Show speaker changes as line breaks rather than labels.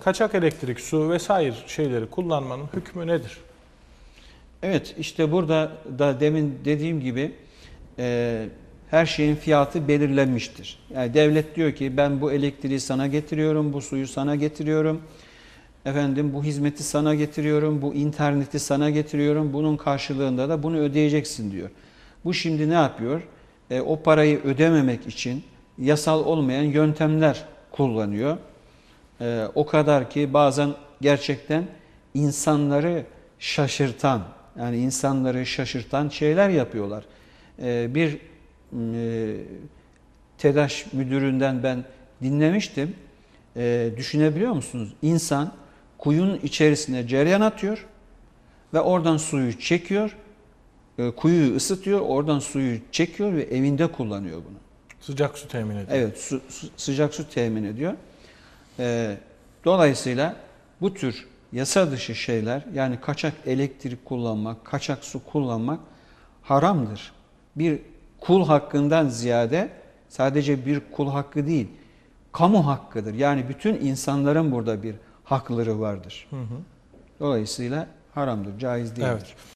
kaçak elektrik, su vesaire şeyleri kullanmanın hükmü nedir?
Evet işte burada da demin dediğim gibi e, her şeyin fiyatı belirlenmiştir. Yani devlet diyor ki ben bu elektriği sana getiriyorum, bu suyu sana getiriyorum. Efendim bu hizmeti sana getiriyorum, bu interneti sana getiriyorum. Bunun karşılığında da bunu ödeyeceksin diyor. Bu şimdi ne yapıyor? E, o parayı ödememek için yasal olmayan yöntemler kullanıyor. E, o kadar ki bazen gerçekten insanları şaşırtan, yani insanları şaşırtan şeyler yapıyorlar. E, bir e, TEDAŞ müdüründen ben dinlemiştim. E, düşünebiliyor musunuz? İnsan kuyunun içerisine cereyan atıyor ve oradan suyu çekiyor, e, kuyuyu ısıtıyor, oradan suyu çekiyor ve evinde kullanıyor bunu.
Sıcak su temin ediyor.
Evet, su, su- sıcak su temin ediyor. Ee, dolayısıyla bu tür yasa dışı şeyler, yani kaçak elektrik kullanmak, kaçak su kullanmak haramdır. Bir kul hakkından ziyade sadece bir kul hakkı değil, kamu hakkıdır. Yani bütün insanların burada bir hakları vardır. Dolayısıyla haramdır, caiz değildir.
Evet.